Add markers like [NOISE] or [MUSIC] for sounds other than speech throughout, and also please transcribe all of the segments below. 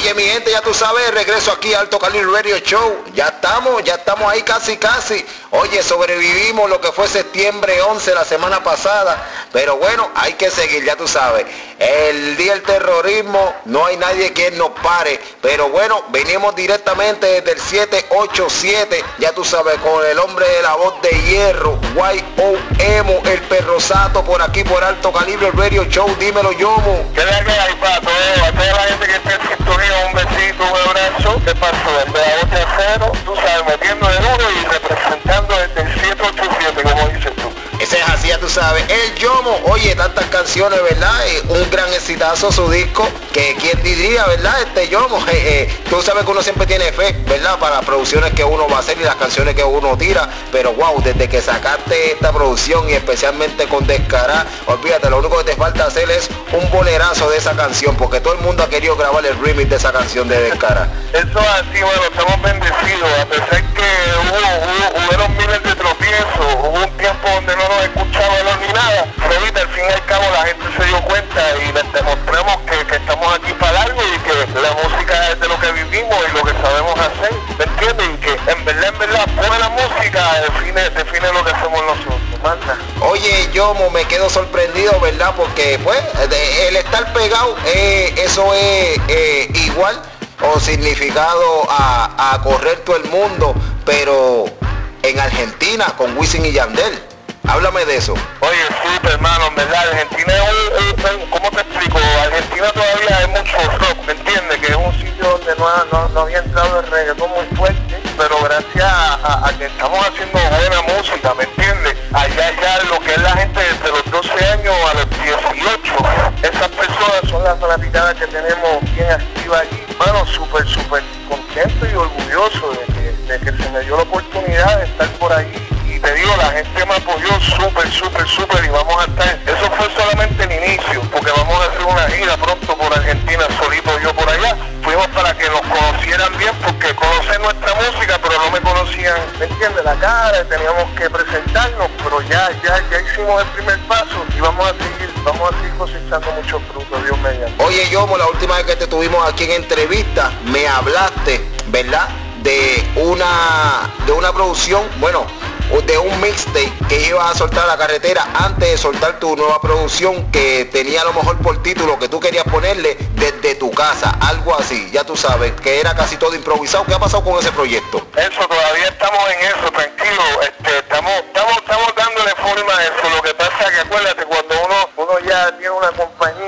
Oye, mi gente, ya tú sabes, regreso aquí a Alto Calibre Radio Show. Ya estamos, ya estamos ahí casi, casi. Oye, sobrevivimos lo que fue septiembre 11 la semana pasada. Pero bueno, hay que seguir, ya tú sabes. El día del terrorismo, no hay nadie que nos pare. Pero bueno, venimos directamente desde el 787, ya tú sabes, con el hombre de la voz de hierro, Y.O. Emo, el perrosato por aquí por Alto Calibre Radio Show. Dímelo, Yomo. ¿Qué que hay, pato? A toda la gente que está en sintonía, un besito, un abrazo. ¿Qué pasó? En vez de acero, tú sabes, metiendo de duro y representando desde el 787, como dices tú. Es así, ya tú sabes. El Yomo, oye, tantas canciones, ¿verdad? Eh, un gran exitazo su disco, que quien diría, ¿verdad? Este Yomo, eh, eh, tú sabes que uno siempre tiene fe, ¿verdad? Para las producciones que uno va a hacer y las canciones que uno tira. Pero wow, desde que sacaste esta producción y especialmente con Descará, olvídate, lo único que te falta hacer es un bolerazo de esa canción, porque todo el mundo ha querido grabar el remix de esa canción de Descará. [LAUGHS] Eso es así, bueno, estamos bendecidos, a pesar que hubo, hubo, hubo miles de tropiezos, hubo un tiempo donde no escuchábamos ni nada, pero ahorita al fin y al cabo la gente se dio cuenta y les demostramos que, que estamos aquí para algo y que la música es de lo que vivimos y lo que sabemos hacer, ¿me entiendes? Y que en verdad, en verdad, buena música define, define lo que hacemos nosotros, manda. Oye, yo me quedo sorprendido, ¿verdad? Porque pues el estar pegado, eh, eso es eh, igual o significado a, a correr todo el mundo, pero en Argentina con Wisin y Yandel. Háblame de eso. Oye, sí, hermano, en verdad, Argentina es un, un- un- ¿cómo te explico? Argentina todavía hay mucho rock, ¿me entiendes? Que es un sitio donde no, no, no había entrado el reggaetón muy fuerte, pero gracias a que estamos haciendo tuvimos aquí en entrevista, me hablaste, ¿verdad? De una, de una producción, bueno, de un mixtape que ibas a soltar a la carretera antes de soltar tu nueva producción que tenía a lo mejor por título que tú querías ponerle desde tu casa, algo así, ya tú sabes, que era casi todo improvisado. ¿Qué ha pasado con ese proyecto? Eso, todavía estamos en eso, tranquilo. Este, estamos, estamos, estamos dándole forma a eso. Lo que pasa es que acuérdate, cuando uno, uno ya tiene una compañía,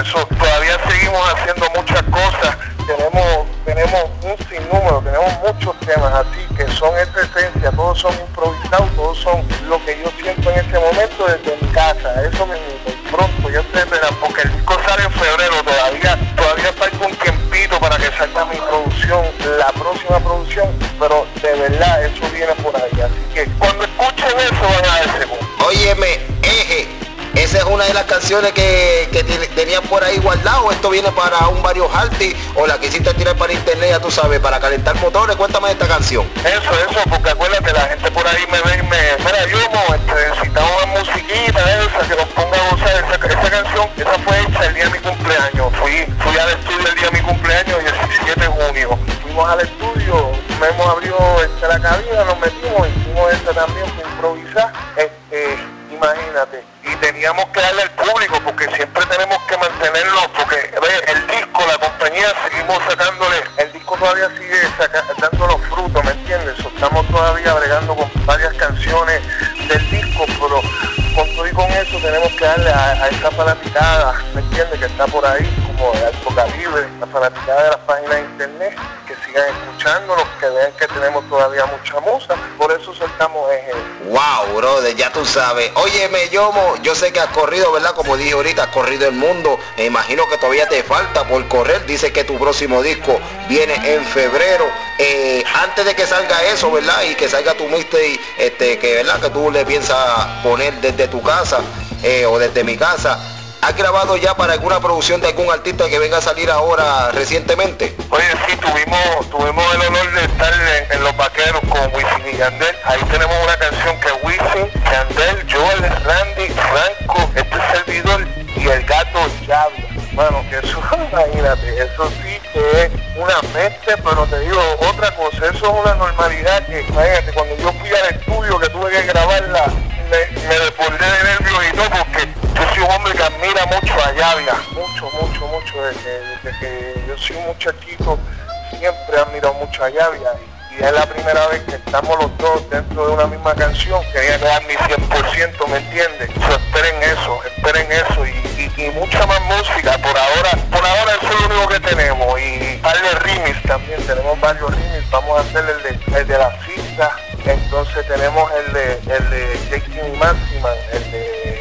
Eso, todavía seguimos haciendo muchas cosas. Tenemos, tenemos un sinnúmero, tenemos muchos temas así que son esta esencia, todos son improvisados, todos son lo que yo siento en este momento desde mi casa. Eso me pronto, ya ustedes verán, porque el disco sale en febrero, todavía, todavía falta un tiempito para que salga mi producción, la próxima producción, pero de verdad eso viene por ahí. Así que cuando escuchen eso van a cuenta. Óyeme, eje, esa es una de las canciones que, que tenían por ahí guardado. Esto viene para un varios alti o la quisiste tirar para internet, ya tú sabes, para calentar motores. Cuéntame de esta canción. Eso, eso, porque acuérdate, la gente por ahí me ve y me, mira, yo este, necesitamos una musiquita esa que nos ponga a gozar esa, esa canción, esa fue hecha el día de mi cumpleaños. Fui, fui al estudio el día de mi cumpleaños, 17 de junio. Fuimos al estudio, Memo abrió este, la cabina, nos metimos, está por ahí, como de alto calibre, la fanaticada de las páginas de internet, que sigan escuchándonos, que vean que tenemos todavía mucha musa, por eso soltamos eje. Wow, brother, ya tú sabes. Óyeme, Yomo, yo sé que has corrido, ¿verdad? Como dije ahorita, has corrido el mundo. Me imagino que todavía te falta por correr. Dice que tu próximo disco viene en febrero. Eh, antes de que salga eso, ¿verdad? Y que salga tu mixtape, este, que, ¿verdad? Que tú le piensas poner desde tu casa eh, o desde mi casa. ¿Has grabado ya para alguna producción de algún artista que venga a salir ahora recientemente? Oye, sí, tuvimos, tuvimos el honor de estar en, Los Vaqueros con Wisin y Yandel. Ahí tenemos una canción que Wisin, Yandel, Joel, Randy, Franco, este servidor y el gato Xavi. Bueno, que eso, [LAUGHS] imagínate, eso sí es una mente, pero te digo otra cosa, eso es una normalidad que, imagínate, cuando yo fui al estudio que tuve que grabarla, me, me admirado mucho a Yavia. Y, es la primera vez que estamos los dos dentro de una misma canción, quería dar mi 100%, ¿me entiendes? So, esperen eso, esperen eso y, y, mucha más música, por ahora, por ahora es lo único que tenemos y varios remix también, tenemos varios remix, vamos a hacer el de, el de la cita, entonces tenemos el de, el de Jake Máxima, el de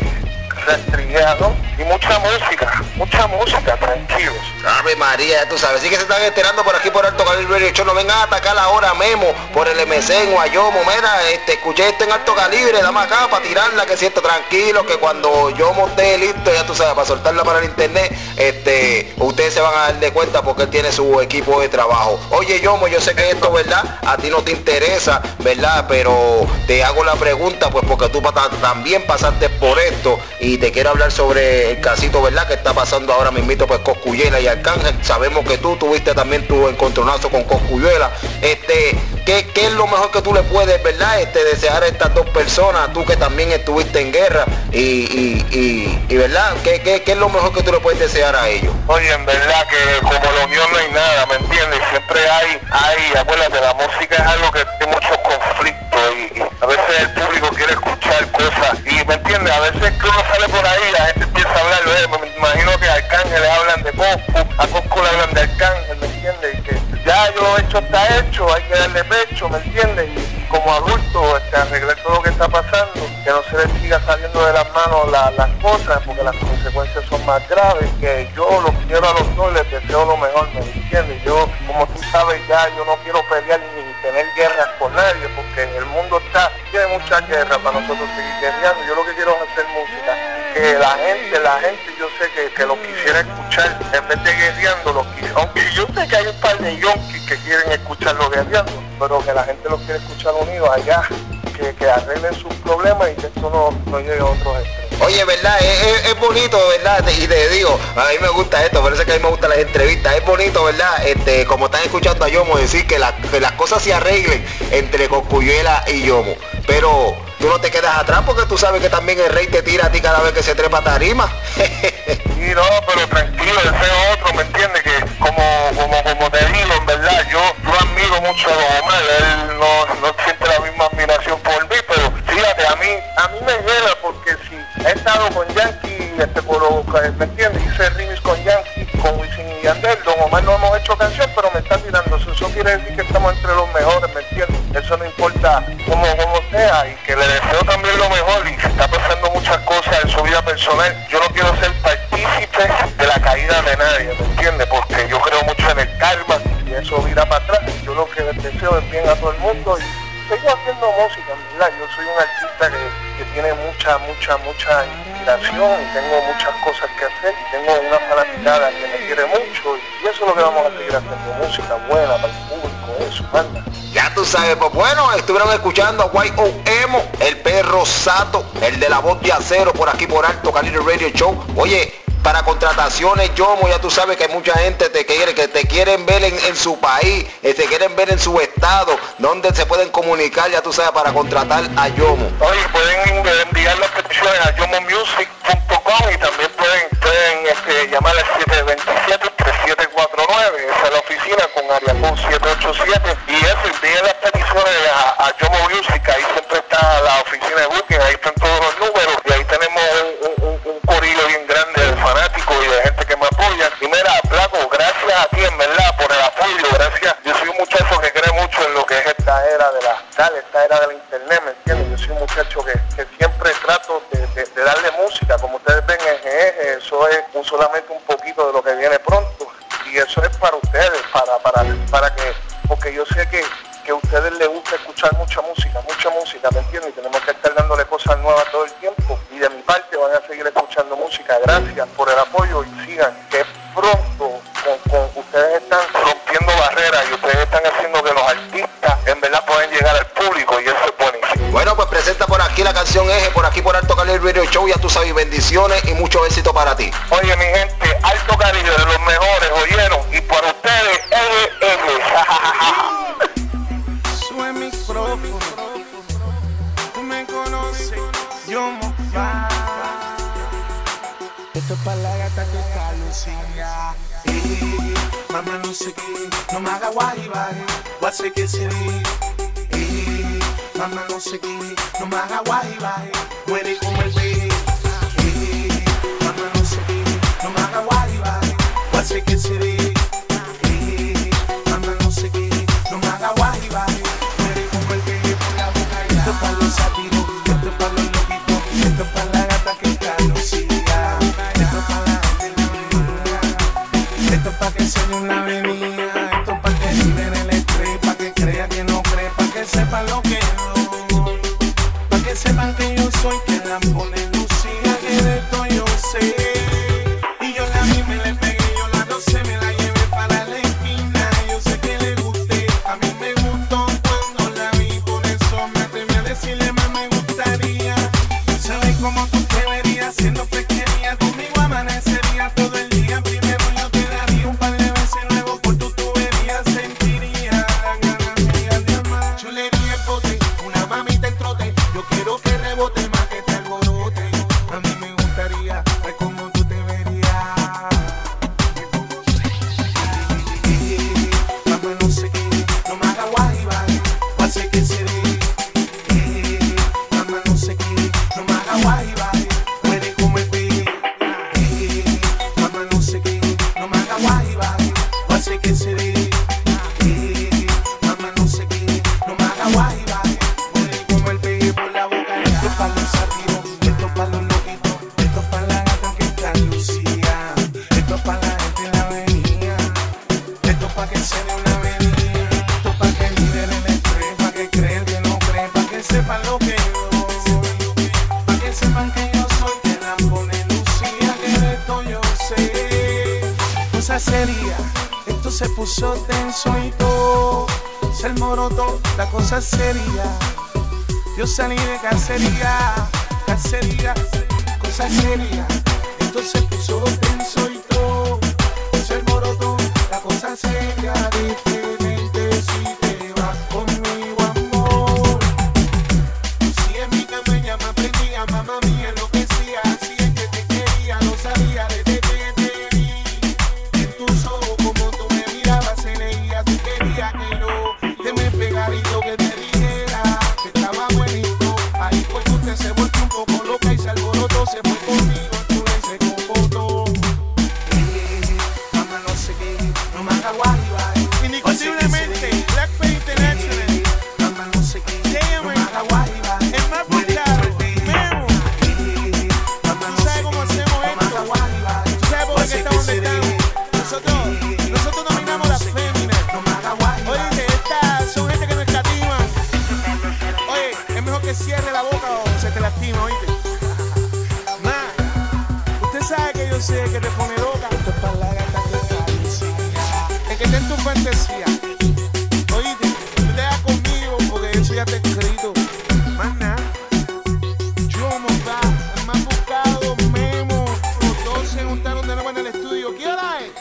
rastreado y mucha música, mucha música. Ave María, tú sabes, sí que se están enterando por aquí por Alto Calibre Radio Show, no vengan a atacar ahora Memo por el MCN o a Yomo, mira, este, escuché esto en Alto Calibre, dame acá para tirarla, que siento tranquilo, que cuando Yomo esté listo, ya tú sabes, para soltarla para el internet, este, ustedes se van a dar de cuenta porque él tiene su equipo de trabajo. Oye Yomo, yo sé que esto, ¿verdad? A ti no te interesa, ¿verdad? Pero te hago la pregunta, pues porque tú también pasaste por esto y te quiero hablar sobre el casito, ¿verdad? Que está pasando ahora mismito, pues Coscuyela y Sabemos que tú tuviste también tu encontronazo con Coscuyuela. Este, ¿qué, ¿qué, es lo mejor que tú le puedes, ¿verdad? Este, desear a estas dos personas, tú que también estuviste en guerra y, y, y, ¿verdad? ¿Qué, ¿Qué, ¿Qué, es lo mejor que tú le puedes desear a ellos? Oye, en verdad que como la unión no hay nada, ¿me entiendes? Siempre hay, hay, acuérdate, la música es algo que tiene muchos conflictos y, a veces el público quiere escuchar cosas y, ¿me entiendes? A veces que uno sale por ahí, la gente empieza a hablar, me imagino que Arcángel de A Coscu le hablan de Arcángel, ¿me entiendes? Que ya yo hecho está hecho, hay que darle pecho, ¿me entiendes? Y, como adulto, este, arreglar todo lo que está pasando, que no se les siga saliendo de las manos la, las cosas, porque las consecuencias son más graves, que yo los quiero a los dos, les deseo lo mejor, ¿me entiendes? Yo, como tú sabes, ya yo no quiero pelear ni tener guerras con nadie, porque el mundo está, tiene mucha guerra para nosotros seguir guerreando, yo lo que quiero es hacer música, que la gente, la gente que, que lo quisiera escuchar, en vez de guerreando, lo quisiera, aunque yo sé que hay un par de yonkis que quieren escucharlo guerreando, pero que la gente lo quiere escuchar unidos allá, que, que arreglen sus problemas y que esto no, no llegue a otros extremos. Oye, ¿verdad? Es, es, es, bonito, ¿verdad? Y te digo, a mí me gusta esto, es que a mí me gustan las entrevistas. Es bonito, ¿verdad? Este, como están escuchando a Yomo decir que, la, que las cosas se arreglen entre Cocuyuela y Yomo. Pero tú no te quedas atrás porque tú sabes que también el rey te tira a ti cada vez que se trepa tarima. sí, no, pero tranquilo, ese es otro, ¿me entiendes? Que como, como, como te digo, mucha, mucha, inspiración y tengo muchas cosas que hacer y tengo una fanaticada que me quiere mucho y eso es lo que vamos a seguir haciendo, música buena para el público, eso, manda. Ya tú sabes, pues bueno, estuvieron escuchando a Y.O.M.O, el perro Sato, el de la voz de acero por aquí por Alto Calibre Radio Show. Oye, para contrataciones Yomo, ya tú sabes que mucha gente te quiere, que te quieren ver en, su país, eh, te quieren ver en su estado, donde se pueden comunicar, ya tú sabes, para contratar a Yomo. Oye, pueden enviar las peticiones a yomomusic.com y también pueden, pueden este, al 727-3749, esa es la oficina con área con 787 y eso, envíen las peticiones a, a Yomo Music, ahí siempre está la oficina de booking, para, para que, porque yo sé que, que a ustedes les gusta escuchar mucha música, mucha música, ¿me entiendes? Y tenemos que estar dándole cosas nuevas todo el tiempo. Y de mi parte van a seguir escuchando música. Gracias por el apoyo y sigan, que pronto con, con ustedes están rompiendo barreras y ustedes están haciendo que los artistas en verdad pueden llegar al público y eso es buenísimo. Bueno, pues presenta por aquí la canción Eje, por aquí por Alto Cali Radio Show, ya tú sabes, bendiciones y mucho éxito para ti. Oye, I get you. Para que sepan que yo soy quien la pone. cosa seria, esto se puso tenso y todo se alborotó, la cosa seria. Yo salí de cacería, cacería, cosa seria, esto se puso tenso y todo. Indiscutiblemente, Blackpink International. Lléame. Es más buscado. Memo. Tú sabes cómo hacemos esto. Tú sabes por qué estamos donde estamos. Nosotros, nosotros dominamos las féminas. Oye, estas son gente que nos escatiman. Oye, es mejor que cierre la boca o se te lastima, oíste. Nah, usted sabe que yo sé que te pone loca. fantasía. Oíste, tú te das conmigo porque eso ya te escrito. Más nada. Yo monta, me han buscado, Memo. Los dos se juntaron de nuevo en el estudio. ¿Qué hora es?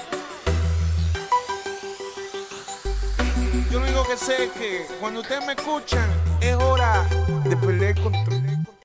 Yo lo único que sé es que cuando ustedes me escuchan, es hora de perder el control.